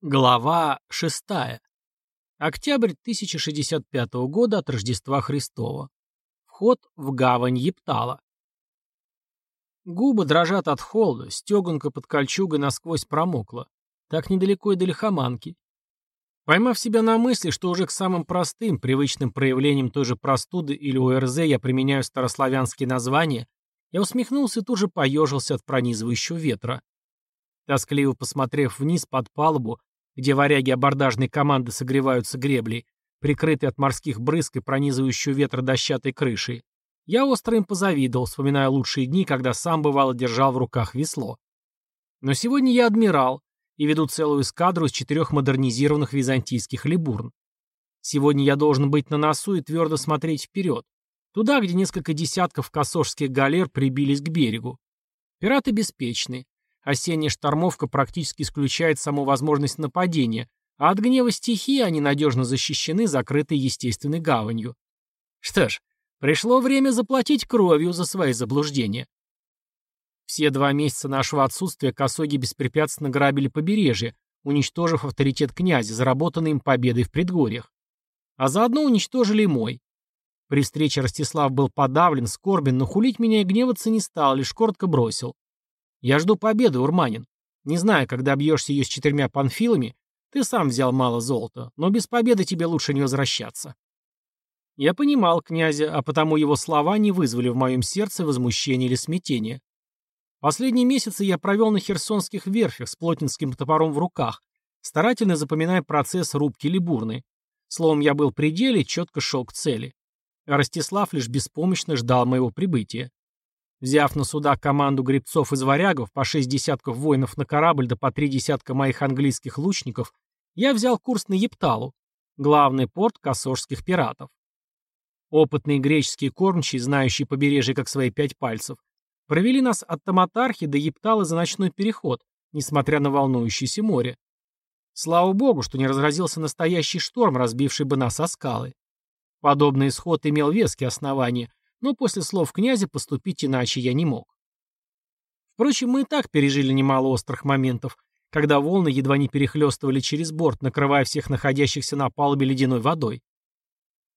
Глава 6. Октябрь 1065 года от Рождества Христова. Вход в гавань Ептала. Губы дрожат от холода, стеганка под кольчугой насквозь промокла. Так недалеко и до лихоманки. Поймав себя на мысли, что уже к самым простым, привычным проявлениям той же простуды или ОРЗ я применяю старославянские названия, я усмехнулся и тут же поежился от пронизывающего ветра. Тоскливо посмотрев вниз под палубу, где варяги абордажной команды согреваются греблей, прикрытые от морских брызг и пронизывающего ветра дощатой крышей, я остро им позавидовал, вспоминая лучшие дни, когда сам бывало держал в руках весло. Но сегодня я адмирал и веду целую эскадру из четырех модернизированных византийских либурн. Сегодня я должен быть на носу и твердо смотреть вперед, туда, где несколько десятков косожских галер прибились к берегу. Пираты беспечны, Осенняя штормовка практически исключает саму возможность нападения, а от гнева стихии они надежно защищены, закрытой естественной гаванью. Что ж, пришло время заплатить кровью за свои заблуждения. Все два месяца нашего отсутствия косоги беспрепятственно грабили побережье, уничтожив авторитет князя, заработанный им победой в предгорьях. А заодно уничтожили и мой. При встрече Ростислав был подавлен, скорбен, но хулить меня и гневаться не стал, лишь коротко бросил. Я жду победы, Урманин. Не знаю, когда бьешься ее с четырьмя панфилами, ты сам взял мало золота, но без победы тебе лучше не возвращаться. Я понимал князя, а потому его слова не вызвали в моем сердце возмущения или смятения. Последние месяцы я провел на херсонских верфях с плотницким топором в руках, старательно запоминая процесс рубки либурны. Словом, я был при деле и четко шел к цели. А Ростислав лишь беспомощно ждал моего прибытия. Взяв на суда команду гребцов из варягов, по шесть десятков воинов на корабль да по три десятка моих английских лучников, я взял курс на Епталу, главный порт косожских пиратов. Опытные греческие кормчие, знающие побережье как свои пять пальцев, провели нас от Таматархи до Ептала за ночной переход, несмотря на волнующееся море. Слава богу, что не разразился настоящий шторм, разбивший бы нас о скалы. Подобный исход имел веские основания, но после слов князя поступить иначе я не мог. Впрочем, мы и так пережили немало острых моментов, когда волны едва не перехлестывали через борт, накрывая всех находящихся на палубе ледяной водой.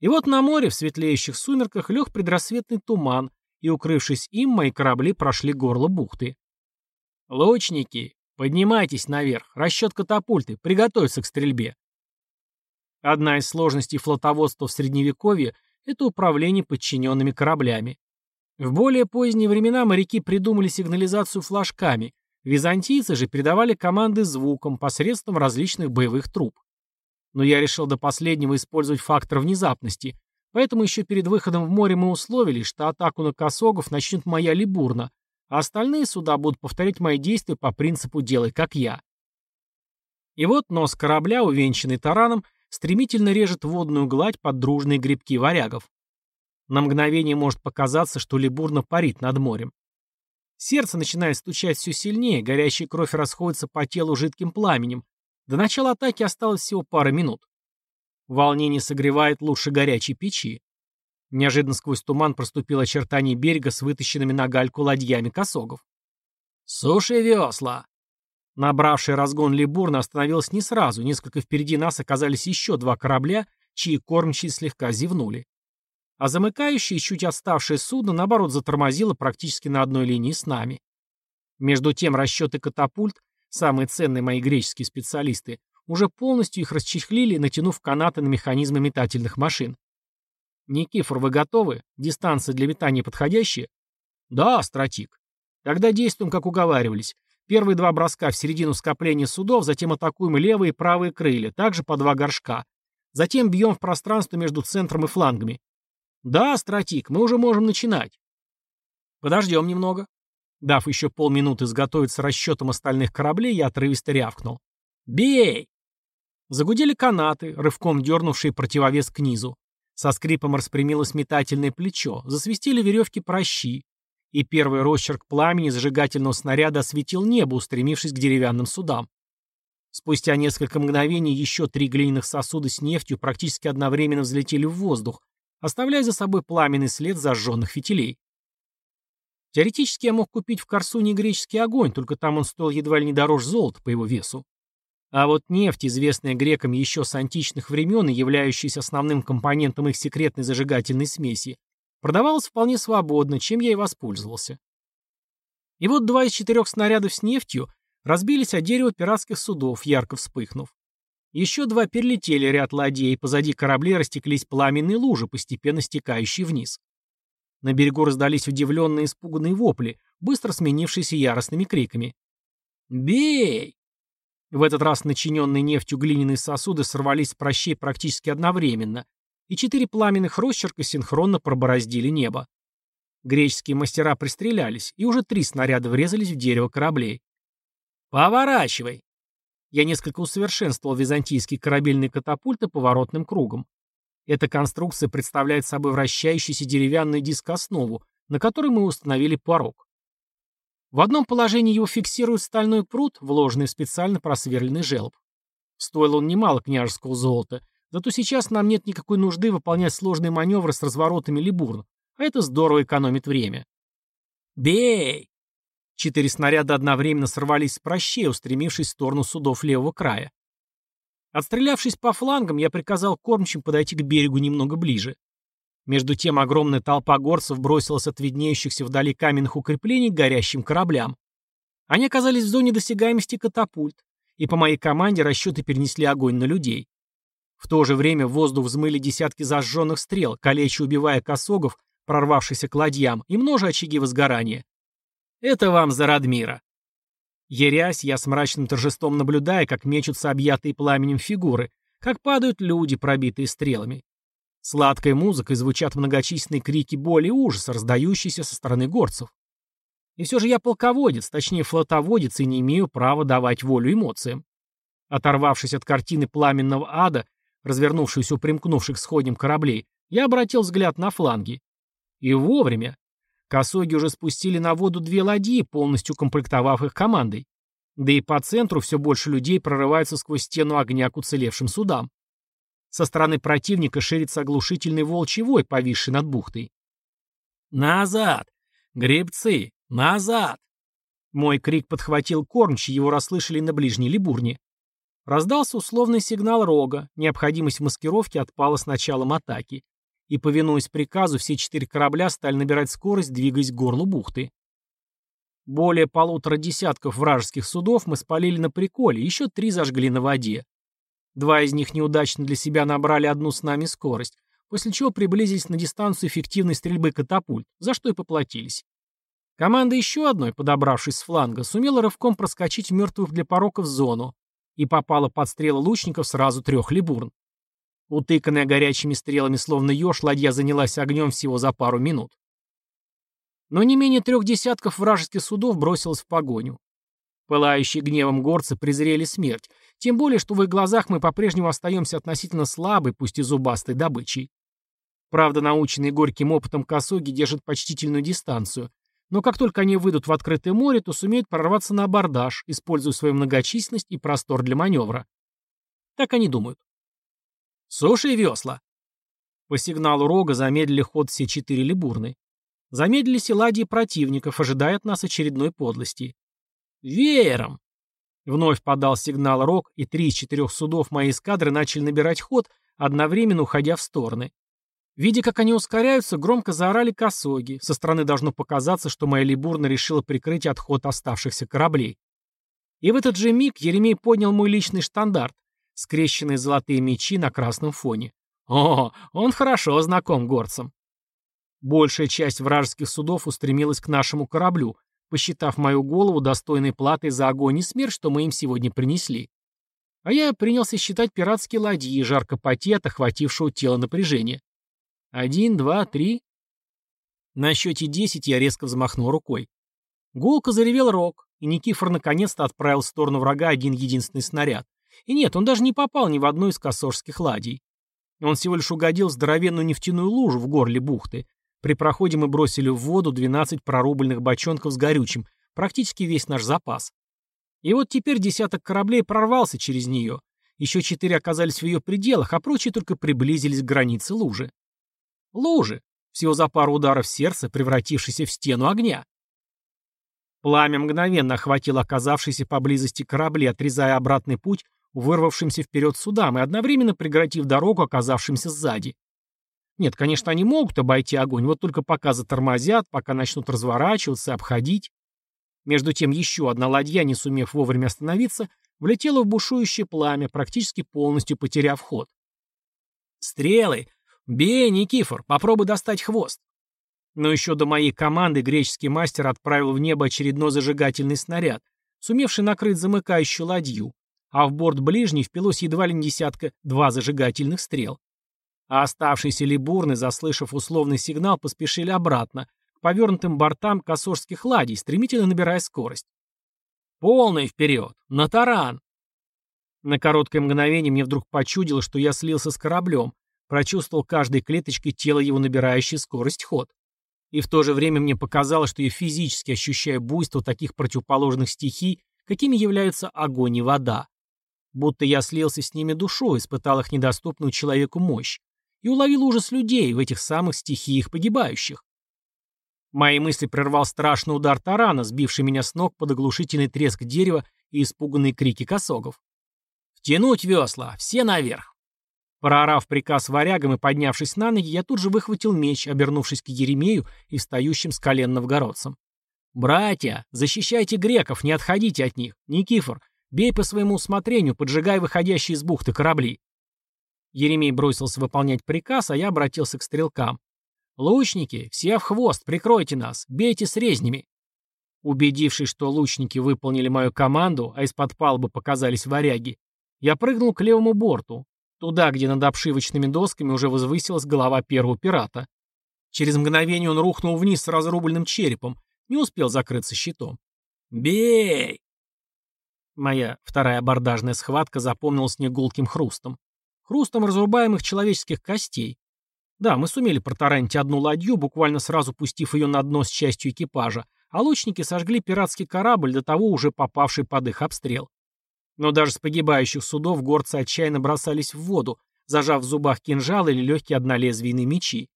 И вот на море в светлеющих сумерках лег предрассветный туман, и, укрывшись им, мои корабли прошли горло бухты. «Лучники, поднимайтесь наверх, расчет катапульты, приготовиться к стрельбе». Одна из сложностей флотоводства в Средневековье это управление подчиненными кораблями. В более поздние времена моряки придумали сигнализацию флажками, византийцы же передавали команды звуком посредством различных боевых труб. Но я решил до последнего использовать фактор внезапности, поэтому еще перед выходом в море мы условились, что атаку на косогов начнет моя либурна, а остальные суда будут повторять мои действия по принципу «делай как я». И вот нос корабля, увенчанный тараном, стремительно режет водную гладь под дружные грибки варягов. На мгновение может показаться, что Либурна парит над морем. Сердце начинает стучать все сильнее, горящая кровь расходится по телу жидким пламенем. До начала атаки осталось всего пара минут. Волнение согревает лучше горячей печи. Неожиданно сквозь туман проступило очертание берега с вытащенными на гальку ладьями косогов. «Суши весла!» Набравший разгон Либурна остановилась не сразу, несколько впереди нас оказались еще два корабля, чьи кормчие слегка зевнули. А замыкающее чуть отставшее судно, наоборот, затормозило практически на одной линии с нами. Между тем расчеты катапульт, самые ценные мои греческие специалисты, уже полностью их расчехлили, натянув канаты на механизмы метательных машин. «Никифор, вы готовы? Дистанция для метания подходящая?» «Да, стратик. Тогда действуем, как уговаривались. Первые два броска в середину скопления судов, затем атакуем левые и правые крылья, также по два горшка. Затем бьем в пространство между центром и флангами. Да, стратик, мы уже можем начинать. Подождем немного. Дав еще полминуты изготовиться расчетом остальных кораблей, я отрывисто рявкнул. «Бей!» Загудели канаты, рывком дернувшие противовес к низу. Со скрипом распрямилось метательное плечо, засвистели веревки прощи и первый росчерк пламени зажигательного снаряда осветил небо, устремившись к деревянным судам. Спустя несколько мгновений еще три глиняных сосуда с нефтью практически одновременно взлетели в воздух, оставляя за собой пламенный след зажженных фитилей. Теоретически я мог купить в Корсуне греческий огонь, только там он стоил едва ли не дороже золота по его весу. А вот нефть, известная грекам еще с античных времен и являющаяся основным компонентом их секретной зажигательной смеси, продавалась вполне свободно, чем я и воспользовался. И вот два из четырех снарядов с нефтью разбились о дерево пиратских судов, ярко вспыхнув. Еще два перелетели ряд ладей, позади кораблей растеклись пламенные лужи, постепенно стекающие вниз. На берегу раздались удивленные испуганные вопли, быстро сменившиеся яростными криками. «Бей!» В этот раз начиненные нефтью глиняные сосуды сорвались с прощей практически одновременно, и четыре пламенных росчерка синхронно пробороздили небо. Греческие мастера пристрелялись, и уже три снаряда врезались в дерево кораблей. «Поворачивай!» Я несколько усовершенствовал византийские корабельные катапульты поворотным кругом. Эта конструкция представляет собой вращающийся деревянный диск-основу, на которой мы установили порог. В одном положении его фиксирует стальной пруд, вложенный в специально просверленный желоб. Стоил он немало княжеского золота, зато сейчас нам нет никакой нужды выполнять сложные маневры с разворотами либурн, а это здорово экономит время. «Бей!» Четыре снаряда одновременно сорвались с прощей, устремившись в сторону судов левого края. Отстрелявшись по флангам, я приказал кормчим подойти к берегу немного ближе. Между тем огромная толпа горцев бросилась от виднеющихся вдали каменных укреплений к горящим кораблям. Они оказались в зоне досягаемости катапульт, и по моей команде расчеты перенесли огонь на людей. В то же время в воздух взмыли десятки зажженных стрел, калеча убивая косогов, прорвавшихся к ладьям, и множе очаги возгорания. Это вам за Радмира. Ерясь, я с мрачным торжеством наблюдая, как мечутся объятые пламенем фигуры, как падают люди, пробитые стрелами. Сладкой музыкой звучат многочисленные крики боли и ужаса, раздающиеся со стороны горцев. И все же я полководец, точнее флотоводец, и не имею права давать волю эмоциям. Оторвавшись от картины пламенного ада, развернувшуюся у примкнувших сходням кораблей, я обратил взгляд на фланги. И вовремя. Косоги уже спустили на воду две ладьи, полностью комплектовав их командой. Да и по центру все больше людей прорываются сквозь стену огня к уцелевшим судам. Со стороны противника ширится оглушительный волчий вой, повисший над бухтой. «Назад! Гребцы! Назад!» Мой крик подхватил кормч, его расслышали на ближней либурне. Раздался условный сигнал рога, необходимость маскировки отпала с началом атаки и, повинуясь приказу, все четыре корабля стали набирать скорость, двигаясь к горлу бухты. Более полутора десятков вражеских судов мы спалили на приколе, еще три зажгли на воде. Два из них неудачно для себя набрали одну с нами скорость, после чего приблизились на дистанцию эффективной стрельбы катапульт, за что и поплатились. Команда еще одной, подобравшись с фланга, сумела рывком проскочить мертвых для пороков зону и попала под стрелы лучников сразу трех либурн. Утыканная горячими стрелами, словно еж, ладья занялась огнем всего за пару минут. Но не менее трех десятков вражеских судов бросилось в погоню. Пылающие гневом горцы презрели смерть, тем более, что в их глазах мы по-прежнему остаемся относительно слабой, пусть и зубастой добычей. Правда, наученные горьким опытом косоги держат почтительную дистанцию, но как только они выйдут в открытое море, то сумеют прорваться на абордаж, используя свою многочисленность и простор для маневра. Так они думают. «Суши весла!» По сигналу рога замедлили ход все четыре либурны. Замедлились и ладьи противников, ожидая от нас очередной подлости. «Веером!» Вновь подал сигнал рог, и три из четырех судов моей эскадры начали набирать ход, одновременно уходя в стороны. Видя, как они ускоряются, громко заорали косоги. Со стороны должно показаться, что моя либурна решила прикрыть отход оставшихся кораблей. И в этот же миг Еремей поднял мой личный штандарт, скрещенные золотые мечи на красном фоне. О, он хорошо знаком горцам. Большая часть вражеских судов устремилась к нашему кораблю, посчитав мою голову достойной платой за огонь и смерть, что мы им сегодня принесли. А я принялся считать пиратские ладьи, жарко потея от охватившего тело напряжения. Один, два, три. На счете десять я резко взмахнул рукой. Гулко заревел рог, и Никифор наконец-то отправил в сторону врага один единственный снаряд. И нет, он даже не попал ни в одну из косожских ладей. Он всего лишь угодил в здоровенную нефтяную лужу в горле бухты. При проходе мы бросили в воду 12 прорубленных бочонков с горючим, практически весь наш запас. И вот теперь десяток кораблей прорвался через нее. Еще четыре оказались в ее пределах, а прочие только приблизились к границе лужи. Лужи. Всего за пару ударов сердца, превратившейся в стену огня. Пламя мгновенно охватило оказавшиеся поблизости корабли, отрезая обратный путь вырвавшимся вперед судам и одновременно преградив дорогу оказавшимся сзади. Нет, конечно, они могут обойти огонь, вот только пока затормозят, пока начнут разворачиваться, обходить. Между тем еще одна ладья, не сумев вовремя остановиться, влетела в бушующее пламя, практически полностью потеряв ход. «Стрелы! Бей, Никифор, попробуй достать хвост!» Но еще до моей команды греческий мастер отправил в небо очередной зажигательный снаряд, сумевший накрыть замыкающую ладью, а в борт ближней впилось едва ли не десятка два зажигательных стрел. А оставшиеся либурны, заслышав условный сигнал, поспешили обратно, к повернутым бортам косорских ладей, стремительно набирая скорость. «Полный вперед! На таран!» На короткое мгновение мне вдруг почудило, что я слился с кораблем, прочувствовал каждой клеточкой тела его набирающей скорость ход. И в то же время мне показалось, что я физически ощущаю буйство таких противоположных стихий, какими являются огонь и вода. Будто я слился с ними душой, испытал их недоступную человеку мощь и уловил ужас людей в этих самых стихиях погибающих. Мои мысли прервал страшный удар тарана, сбивший меня с ног под оглушительный треск дерева и испуганные крики косогов. «Втянуть весла! Все наверх!» Проорав приказ варягам и поднявшись на ноги, я тут же выхватил меч, обернувшись к Еремею и встающим с колен новгородцам. «Братья, защищайте греков, не отходите от них! Никифор, бей по своему усмотрению, поджигай выходящие из бухты корабли!» Еремей бросился выполнять приказ, а я обратился к стрелкам. «Лучники, все в хвост, прикройте нас, бейте с резнями!» Убедившись, что лучники выполнили мою команду, а из-под палубы показались варяги, я прыгнул к левому борту, Туда, где над обшивочными досками уже возвысилась голова первого пирата. Через мгновение он рухнул вниз с разрубленным черепом, не успел закрыться щитом. «Бей!» Моя вторая абордажная схватка запомнилась мне гулким хрустом. Хрустом разрубаемых человеческих костей. Да, мы сумели протаранить одну ладью, буквально сразу пустив ее на дно с частью экипажа, а лучники сожгли пиратский корабль, до того уже попавший под их обстрел. Но даже с погибающих судов горцы отчаянно бросались в воду, зажав в зубах кинжалы или легкие однолезвийные мечи.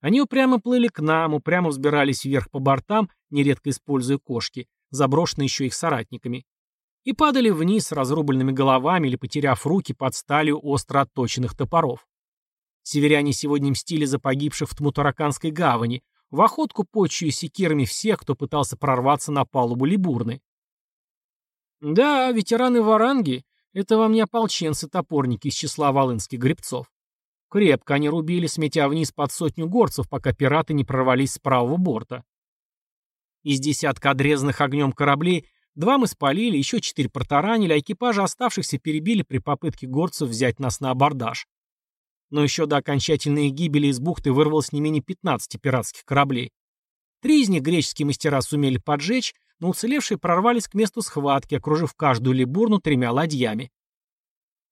Они упрямо плыли к нам, упрямо взбирались вверх по бортам, нередко используя кошки, заброшенные еще их соратниками, и падали вниз с разрубленными головами или потеряв руки под сталью остро отточенных топоров. Северяне сегодня мстили за погибших в Тмутараканской гавани, в охотку почую секирами всех, кто пытался прорваться на палубу Либурны. Да, ветераны Варанги — это вам не ополченцы-топорники из числа волынских гребцов. Крепко они рубили, сметя вниз под сотню горцев, пока пираты не прорвались с правого борта. Из десятка отрезанных огнем кораблей два мы спалили, еще четыре протаранили, а экипажи оставшихся перебили при попытке горцев взять нас на абордаж. Но еще до окончательной гибели из бухты вырвалось не менее 15 пиратских кораблей. Три из них греческие мастера сумели поджечь, но уцелевшие прорвались к месту схватки, окружив каждую либурну тремя ладьями.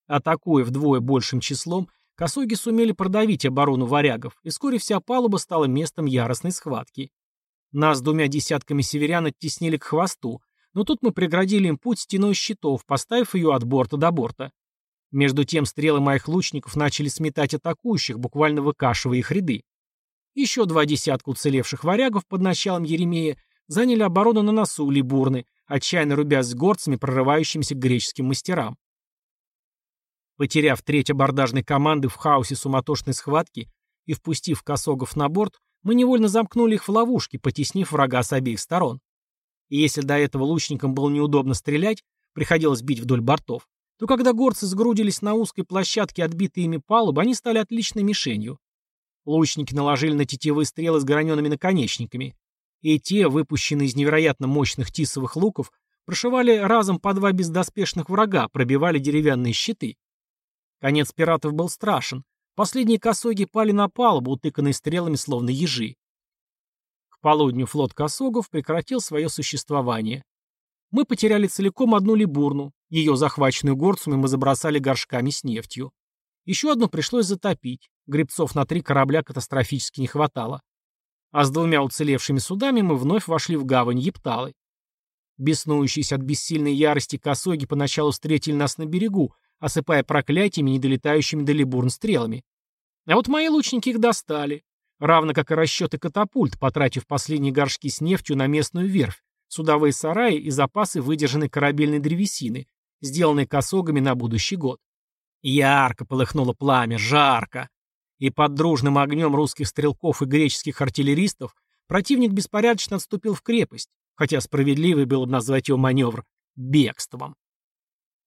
Атакуя вдвое большим числом, косоги сумели продавить оборону варягов, и вскоре вся палуба стала местом яростной схватки. Нас двумя десятками северян оттеснили к хвосту, но тут мы преградили им путь стеной щитов, поставив ее от борта до борта. Между тем стрелы моих лучников начали сметать атакующих, буквально выкашивая их ряды. Еще два десятка уцелевших варягов под началом Еремея заняли оборону на носу Либурны, отчаянно рубясь с горцами, прорывающимися к греческим мастерам. Потеряв треть абордажной команды в хаосе суматошной схватки и впустив косогов на борт, мы невольно замкнули их в ловушки, потеснив врага с обеих сторон. И если до этого лучникам было неудобно стрелять, приходилось бить вдоль бортов, то когда горцы сгрудились на узкой площадке, отбитой ими палубы, они стали отличной мишенью. Лучники наложили на тетивы стрелы с граненными наконечниками, и те, выпущенные из невероятно мощных тисовых луков, прошивали разом по два бездоспешных врага, пробивали деревянные щиты. Конец пиратов был страшен. Последние косоги пали на палубу, утыканные стрелами, словно ежи. К полудню флот косогов прекратил свое существование. Мы потеряли целиком одну либурну, ее захваченную горцами мы забросали горшками с нефтью. Еще одну пришлось затопить, гребцов на три корабля катастрофически не хватало а с двумя уцелевшими судами мы вновь вошли в гавань Епталы. Беснующиеся от бессильной ярости косоги поначалу встретили нас на берегу, осыпая проклятиями, не долетающими до Либурн стрелами. А вот мои лучники их достали, равно как и расчеты катапульт, потратив последние горшки с нефтью на местную верфь, судовые сараи и запасы выдержанной корабельной древесины, сделанный косогами на будущий год. Ярко полыхнуло пламя, жарко. И под дружным огнем русских стрелков и греческих артиллеристов противник беспорядочно отступил в крепость, хотя справедливый было бы назвать его маневр бегством.